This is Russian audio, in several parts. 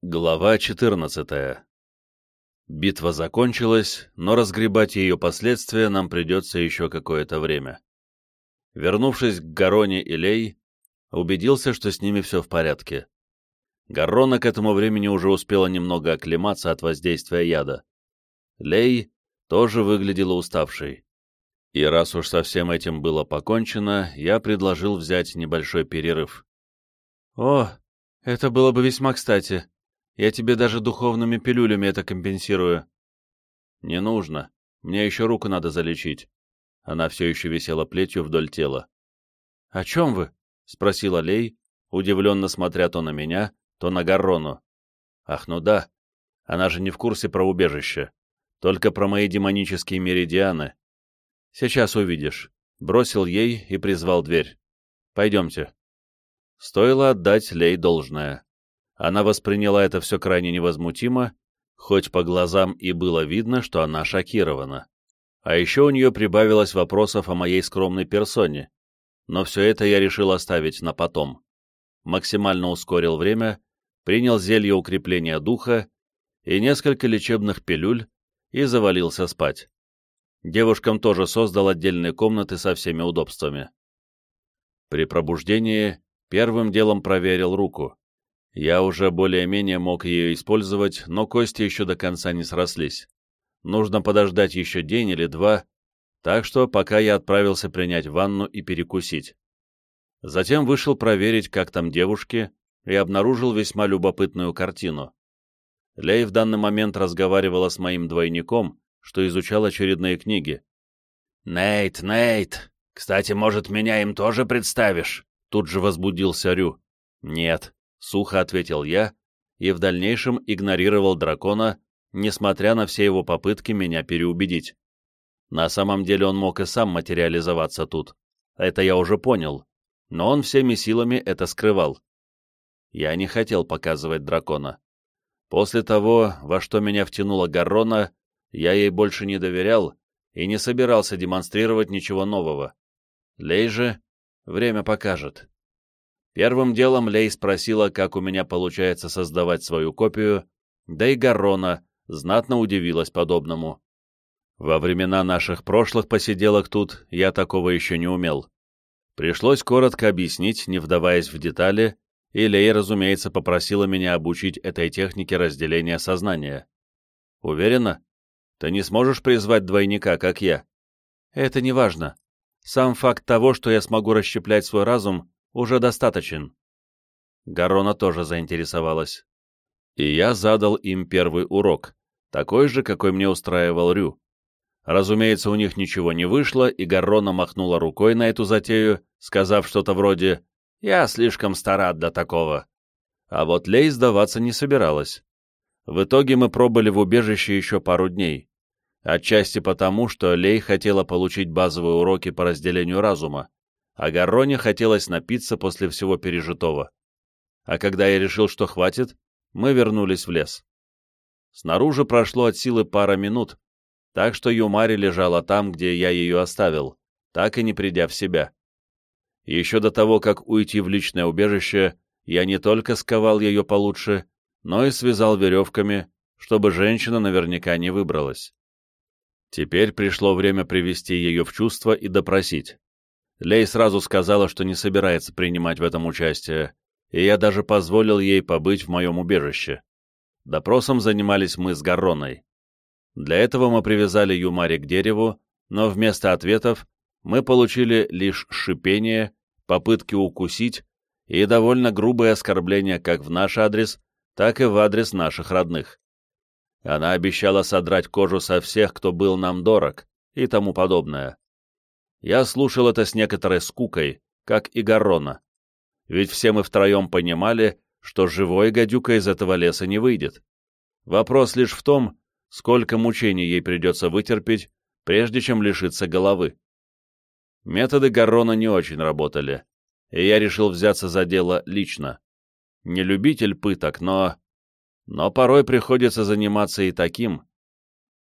Глава 14 Битва закончилась, но разгребать ее последствия нам придется еще какое-то время. Вернувшись к Гароне и Лей, убедился, что с ними все в порядке. Гаррона к этому времени уже успела немного оклематься от воздействия яда. Лей тоже выглядела уставшей. И раз уж со всем этим было покончено, я предложил взять небольшой перерыв. «О, это было бы весьма кстати», я тебе даже духовными пилюлями это компенсирую. Не нужно. Мне еще руку надо залечить. Она все еще висела плетью вдоль тела. — О чем вы? — спросила Лей, удивленно смотря то на меня, то на Гаррону. — Ах, ну да. Она же не в курсе про убежище. Только про мои демонические меридианы. Сейчас увидишь. Бросил ей и призвал дверь. Пойдемте. Стоило отдать Лей должное. Она восприняла это все крайне невозмутимо, хоть по глазам и было видно, что она шокирована. А еще у нее прибавилось вопросов о моей скромной персоне, но все это я решил оставить на потом. Максимально ускорил время, принял зелье укрепления духа и несколько лечебных пилюль и завалился спать. Девушкам тоже создал отдельные комнаты со всеми удобствами. При пробуждении первым делом проверил руку. Я уже более-менее мог ее использовать, но кости еще до конца не срослись. Нужно подождать еще день или два, так что пока я отправился принять ванну и перекусить. Затем вышел проверить, как там девушки, и обнаружил весьма любопытную картину. Лей в данный момент разговаривала с моим двойником, что изучал очередные книги. «Нейт, Нейт, кстати, может, меня им тоже представишь?» Тут же возбудился Рю. «Нет, — сухо ответил я и в дальнейшем игнорировал дракона, несмотря на все его попытки меня переубедить. На самом деле он мог и сам материализоваться тут. Это я уже понял. Но он всеми силами это скрывал. Я не хотел показывать дракона. После того, во что меня втянула Гаррона, я ей больше не доверял и не собирался демонстрировать ничего нового. Лей же время покажет. Первым делом Лей спросила, как у меня получается создавать свою копию, да и Гаррона знатно удивилась подобному. Во времена наших прошлых посиделок тут я такого еще не умел. Пришлось коротко объяснить, не вдаваясь в детали, и Лей, разумеется, попросила меня обучить этой технике разделения сознания. Уверена? Ты не сможешь призвать двойника, как я? Это не важно. Сам факт того, что я смогу расщеплять свой разум, уже достаточен. Гарона тоже заинтересовалась. И я задал им первый урок, такой же, какой мне устраивал Рю. Разумеется, у них ничего не вышло, и Гаррона махнула рукой на эту затею, сказав что-то вроде «Я слишком стара для такого». А вот Лей сдаваться не собиралась. В итоге мы пробыли в убежище еще пару дней. Отчасти потому, что Лей хотела получить базовые уроки по разделению разума, а Гарроне хотелось напиться после всего пережитого. А когда я решил, что хватит, мы вернулись в лес. Снаружи прошло от силы пара минут, так что Юмари лежала там, где я ее оставил, так и не придя в себя. Еще до того, как уйти в личное убежище, я не только сковал ее получше, но и связал веревками, чтобы женщина наверняка не выбралась. Теперь пришло время привести ее в чувство и допросить. Лей сразу сказала, что не собирается принимать в этом участие, и я даже позволил ей побыть в моем убежище. Допросом занимались мы с Гарроной. Для этого мы привязали Юмари к дереву, но вместо ответов мы получили лишь шипение, попытки укусить и довольно грубые оскорбления как в наш адрес, так и в адрес наших родных. Она обещала содрать кожу со всех, кто был нам дорог, и тому подобное. Я слушал это с некоторой скукой, как и Гаррона. Ведь все мы втроем понимали, что живой гадюка из этого леса не выйдет. Вопрос лишь в том, сколько мучений ей придется вытерпеть, прежде чем лишиться головы. Методы Гаррона не очень работали, и я решил взяться за дело лично. Не любитель пыток, но... Но порой приходится заниматься и таким.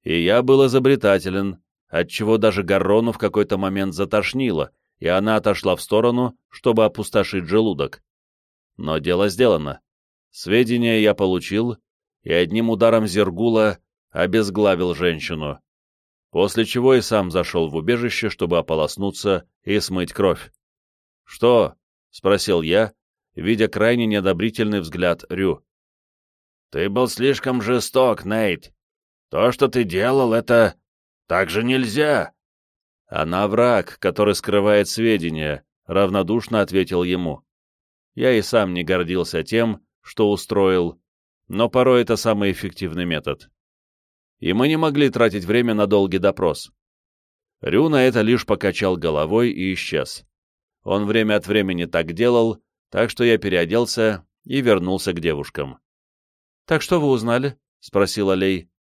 И я был изобретателен, отчего даже Гаррону в какой-то момент затошнило, и она отошла в сторону, чтобы опустошить желудок. Но дело сделано. Сведения я получил, и одним ударом Зергула обезглавил женщину, после чего и сам зашел в убежище, чтобы ополоснуться и смыть кровь. «Что?» — спросил я, видя крайне неодобрительный взгляд Рю. «Ты был слишком жесток, Нейт. То, что ты делал, это... Так же нельзя!» «Она враг, который скрывает сведения», — равнодушно ответил ему. Я и сам не гордился тем, что устроил, но порой это самый эффективный метод. И мы не могли тратить время на долгий допрос. Рю на это лишь покачал головой и исчез. Он время от времени так делал, так что я переоделся и вернулся к девушкам. «Так что вы узнали?» — спросила Лей.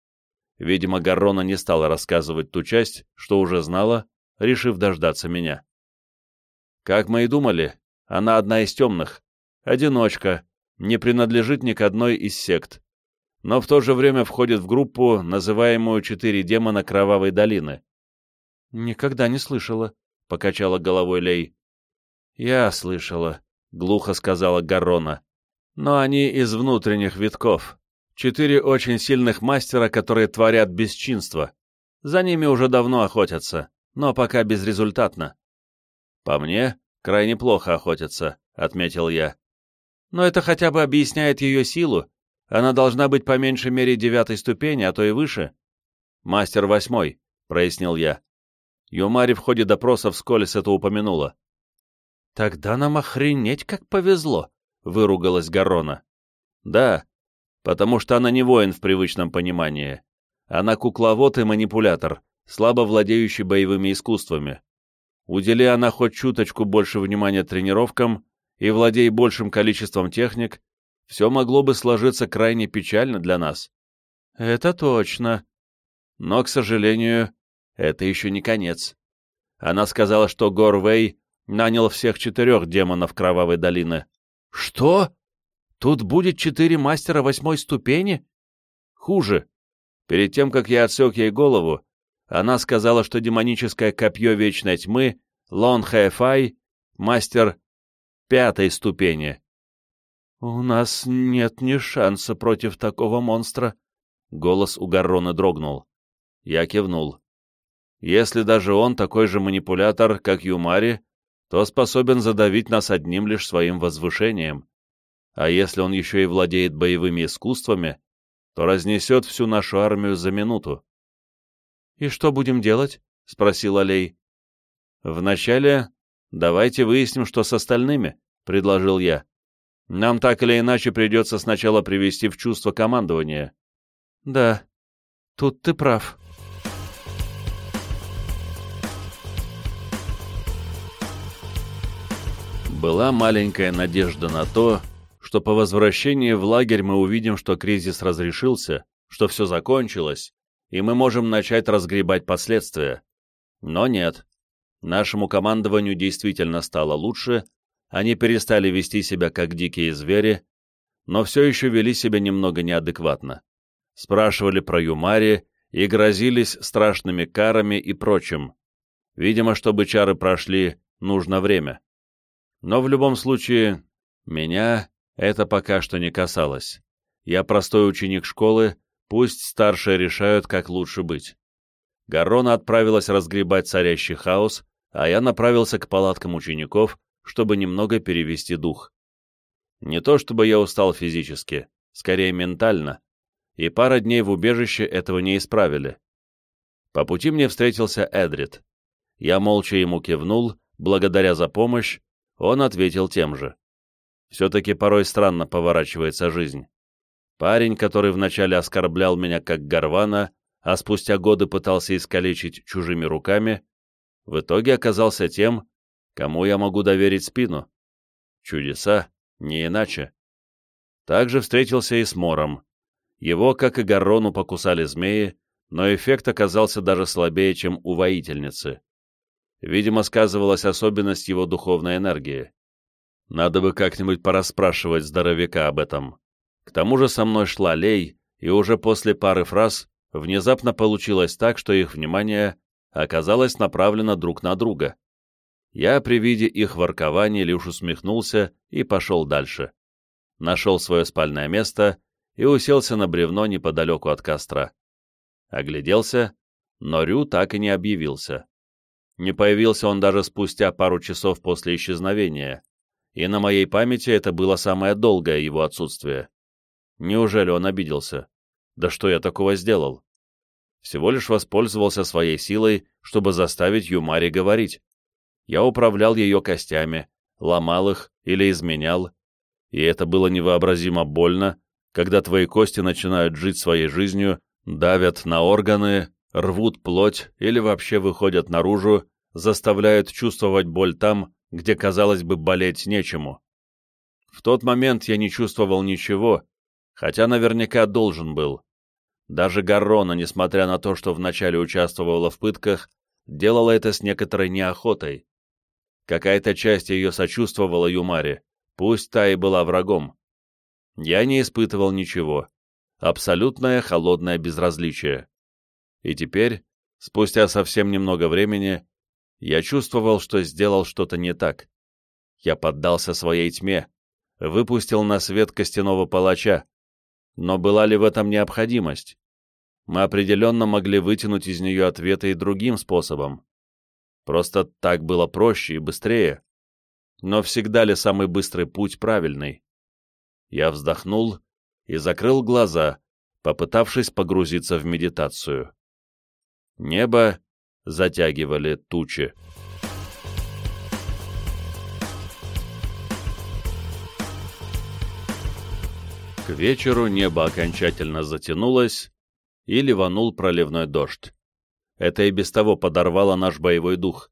Видимо, Гаррона не стала рассказывать ту часть, что уже знала, решив дождаться меня. Как мы и думали, она одна из темных, одиночка, не принадлежит ни к одной из сект, но в то же время входит в группу, называемую «Четыре демона Кровавой долины». «Никогда не слышала», — покачала головой Лей. «Я слышала», — глухо сказала Гаррона. «Но они из внутренних витков. Четыре очень сильных мастера, которые творят бесчинство. За ними уже давно охотятся, но пока безрезультатно». «По мне, крайне плохо охотятся», — отметил я. «Но это хотя бы объясняет ее силу. Она должна быть по меньшей мере девятой ступени, а то и выше». «Мастер восьмой», — прояснил я. Юмари в ходе допроса вскользь это упомянула. «Тогда нам охренеть как повезло», — выругалась Гарона. «Да, потому что она не воин в привычном понимании. Она кукловод и манипулятор, слабо владеющий боевыми искусствами. Удели она хоть чуточку больше внимания тренировкам и владей большим количеством техник, все могло бы сложиться крайне печально для нас. Это точно. Но, к сожалению, это еще не конец. Она сказала, что Горвей нанял всех четырех демонов Кровавой долины. Что? Тут будет четыре мастера восьмой ступени? Хуже. Перед тем, как я отсек ей голову, она сказала, что демоническое копье Вечной Тьмы, Лон Хэфай, мастер пятой ступени. «У нас нет ни шанса против такого монстра», — голос у Гаррона дрогнул. Я кивнул. Если даже он такой же манипулятор, как Юмари, то способен задавить нас одним лишь своим возвышением. А если он еще и владеет боевыми искусствами, то разнесет всю нашу армию за минуту. «И что будем делать?» — спросил Алей. «Вначале давайте выясним, что с остальными», — предложил я. «Нам так или иначе придется сначала привести в чувство командование». «Да, тут ты прав», Была маленькая надежда на то, что по возвращении в лагерь мы увидим, что кризис разрешился, что все закончилось, и мы можем начать разгребать последствия. Но нет. Нашему командованию действительно стало лучше, они перестали вести себя как дикие звери, но все еще вели себя немного неадекватно. Спрашивали про Юмари и грозились страшными карами и прочим. Видимо, чтобы чары прошли, нужно время. Но в любом случае, меня это пока что не касалось. Я простой ученик школы, пусть старшие решают, как лучше быть. Гаррона отправилась разгребать царящий хаос, а я направился к палаткам учеников, чтобы немного перевести дух. Не то чтобы я устал физически, скорее ментально, и пара дней в убежище этого не исправили. По пути мне встретился Эдрид. Я молча ему кивнул, благодаря за помощь, он ответил тем же. Все-таки порой странно поворачивается жизнь. Парень, который вначале оскорблял меня как горвана, а спустя годы пытался искалечить чужими руками, в итоге оказался тем, кому я могу доверить спину. Чудеса, не иначе. Также встретился и с Мором. Его, как и Гаррону, покусали змеи, но эффект оказался даже слабее, чем у воительницы. Видимо, сказывалась особенность его духовной энергии. Надо бы как-нибудь порасспрашивать здоровяка об этом. К тому же со мной шла Лей, и уже после пары фраз внезапно получилось так, что их внимание оказалось направлено друг на друга. Я при виде их воркований лишь усмехнулся и пошел дальше. нашел свое спальное место и уселся на бревно неподалеку от костра. Огляделся, но Рю так и не объявился. Не появился он даже спустя пару часов после исчезновения, и на моей памяти это было самое долгое его отсутствие. Неужели он обиделся? Да что я такого сделал? Всего лишь воспользовался своей силой, чтобы заставить Юмари говорить. Я управлял ее костями, ломал их или изменял, и это было невообразимо больно, когда твои кости начинают жить своей жизнью, давят на органы, рвут плоть или вообще выходят наружу, заставляют чувствовать боль там, где, казалось бы, болеть нечему. В тот момент я не чувствовал ничего, хотя наверняка должен был. Даже Гаррона, несмотря на то, что вначале участвовала в пытках, делала это с некоторой неохотой. Какая-то часть ее сочувствовала Юмаре, пусть та и была врагом. Я не испытывал ничего. Абсолютное холодное безразличие. И теперь, спустя совсем немного времени, я чувствовал, что сделал что-то не так. Я поддался своей тьме, выпустил на свет костяного палача. Но была ли в этом необходимость? Мы определенно могли вытянуть из нее ответы и другим способом. Просто так было проще и быстрее. Но всегда ли самый быстрый путь правильный? Я вздохнул и закрыл глаза, попытавшись погрузиться в медитацию. Небо затягивали тучи. К вечеру небо окончательно затянулось, и ливанул проливной дождь. Это и без того подорвало наш боевой дух,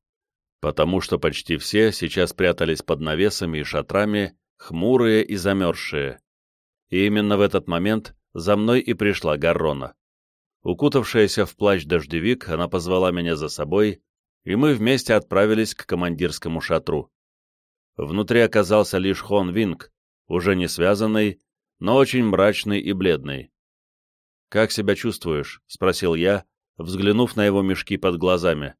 потому что почти все сейчас прятались под навесами и шатрами, хмурые и замерзшие. И именно в этот момент за мной и пришла Гаррона. Укутавшаяся в плащ-дождевик, она позвала меня за собой, и мы вместе отправились к командирскому шатру. Внутри оказался лишь Хон Винг, уже не связанный, но очень мрачный и бледный. «Как себя чувствуешь?» — спросил я, взглянув на его мешки под глазами.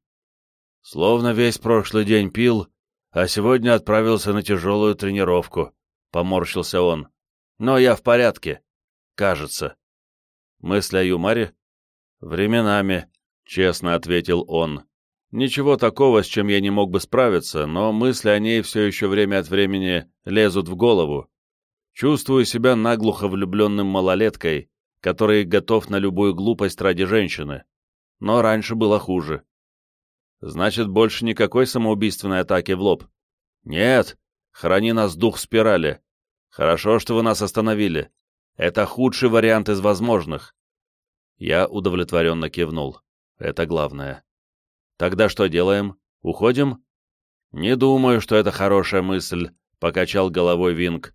«Словно весь прошлый день пил, а сегодня отправился на тяжелую тренировку», — поморщился он. «Но я в порядке. Кажется». «Мысли о Юмаре?» «Временами», — честно ответил он. «Ничего такого, с чем я не мог бы справиться, но мысли о ней все еще время от времени лезут в голову. Чувствую себя наглухо влюбленным малолеткой, который готов на любую глупость ради женщины. Но раньше было хуже. Значит, больше никакой самоубийственной атаки в лоб. Нет, храни нас дух спирали. Хорошо, что вы нас остановили. Это худший вариант из возможных. Я удовлетворенно кивнул. Это главное. Тогда что делаем? Уходим? Не думаю, что это хорошая мысль, покачал головой Винг.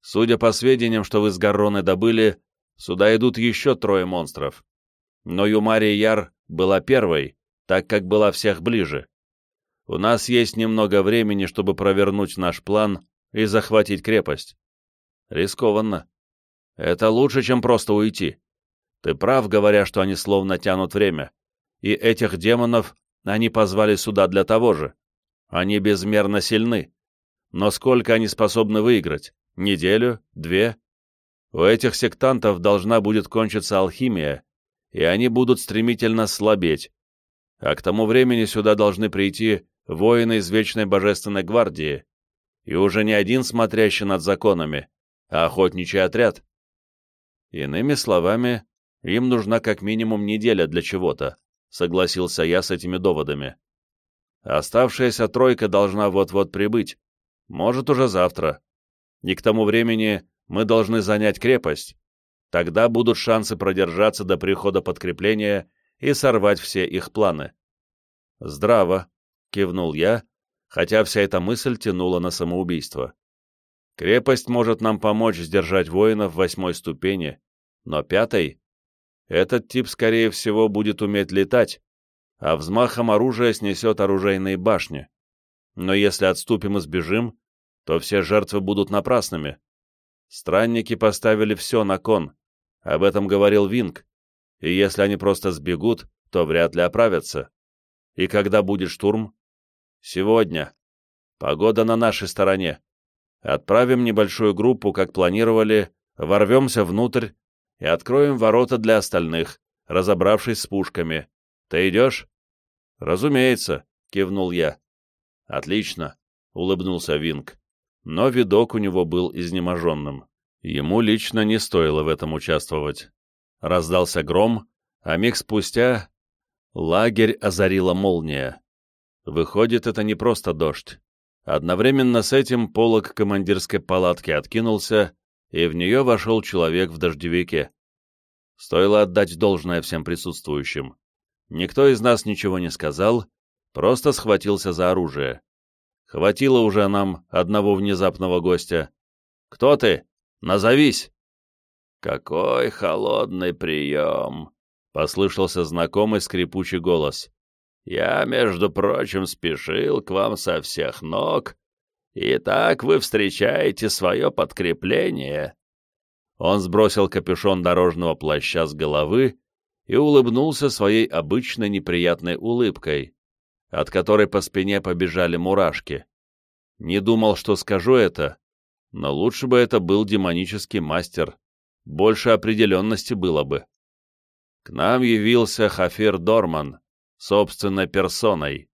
Судя по сведениям, что вы с Гарроной добыли, сюда идут еще трое монстров. Но Юмария Яр была первой, так как была всех ближе. У нас есть немного времени, чтобы провернуть наш план и захватить крепость. Рискованно. Это лучше, чем просто уйти. Ты прав, говоря, что они словно тянут время. И этих демонов они позвали сюда для того же. Они безмерно сильны. Но сколько они способны выиграть? Неделю? Две? У этих сектантов должна будет кончиться алхимия, и они будут стремительно слабеть. А к тому времени сюда должны прийти воины из Вечной Божественной Гвардии, и уже не один смотрящий над законами, а охотничий отряд. Иными словами, им нужна как минимум неделя для чего-то, согласился я с этими доводами. Оставшаяся тройка должна вот-вот прибыть, может, уже завтра. И к тому времени мы должны занять крепость. Тогда будут шансы продержаться до прихода подкрепления и сорвать все их планы. «Здраво», — кивнул я, хотя вся эта мысль тянула на самоубийство. «Крепость может нам помочь сдержать воинов восьмой ступени, но пятой этот тип, скорее всего, будет уметь летать, а взмахом оружия снесет оружейные башни. Но если отступим и сбежим, то все жертвы будут напрасными. Странники поставили все на кон, об этом говорил Винг, и если они просто сбегут, то вряд ли оправятся. И когда будет штурм? Сегодня. Погода на нашей стороне. Отправим небольшую группу, как планировали, ворвемся внутрь и откроем ворота для остальных, разобравшись с пушками. Ты идешь?» «Разумеется», — кивнул я. «Отлично», — улыбнулся Винг. Но видок у него был изнеможенным. Ему лично не стоило в этом участвовать. Раздался гром, а миг спустя лагерь озарила молния. Выходит, это не просто дождь. Одновременно с этим полог командирской палатки откинулся, и в нее вошел человек в дождевике. Стоило отдать должное всем присутствующим. Никто из нас ничего не сказал, просто схватился за оружие. Хватило уже нам одного внезапного гостя. «Кто ты? Назовись!» «Какой холодный прием!» — послышался знакомый скрипучий голос. «Я, между прочим, спешил к вам со всех ног. Итак, вы встречаете свое подкрепление». Он сбросил капюшон дорожного плаща с головы и улыбнулся своей обычной неприятной улыбкой, от которой по спине побежали мурашки. Не думал, что скажу это, но лучше бы это был демонический мастер, больше определенности было бы. К нам явился Хафир Дорман, собственной персоной.